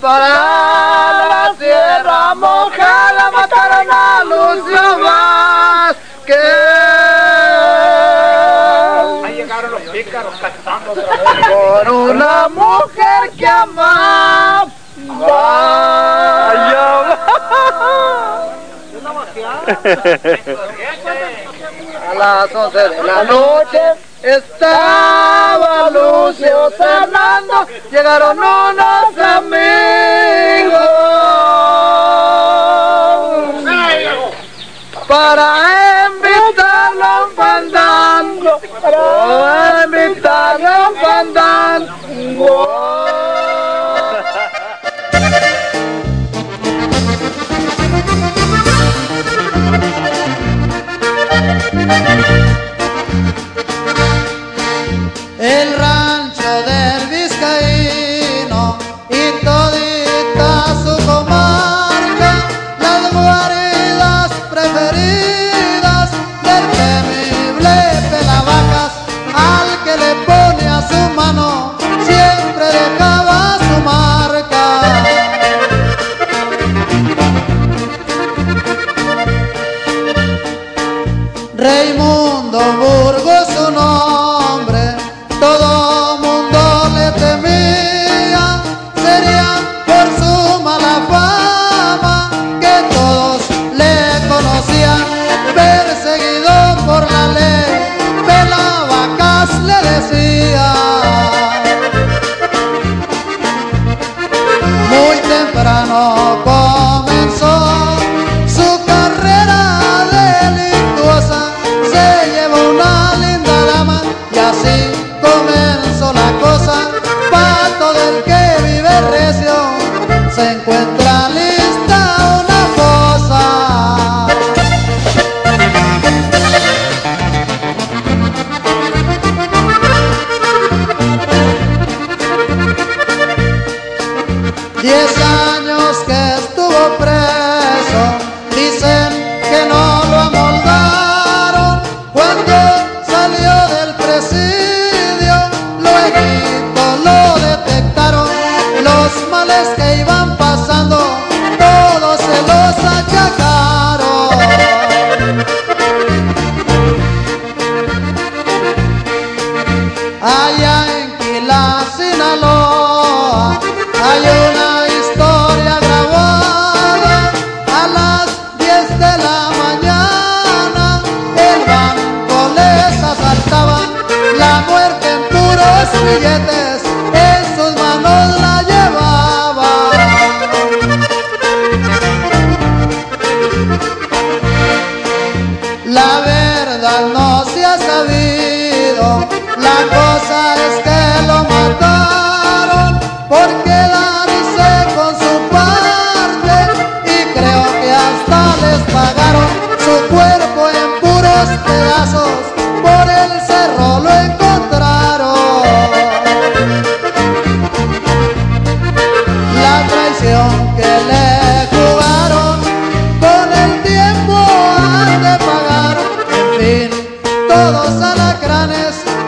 para la sierra mojada mataron a Lucio Vázquez. Ahí llegaron los pícaros cantando otra vez. Por una mujer que amaba. A las 11 de la noche Lucio llegaron unos amigos. Para Raimundo Burgos su nombre, todo mundo le temía, sería por su mala fama que todos le conocían, Diez años que estuvo preso, dicen que no lo amoldaron. Cuando salió del presidio, luego lo detectaron. Los males que iban pasando, todos se los achacaron. Billetes, en sus manos la llevaba. La verdad no se ha sabido, la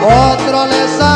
Otro les.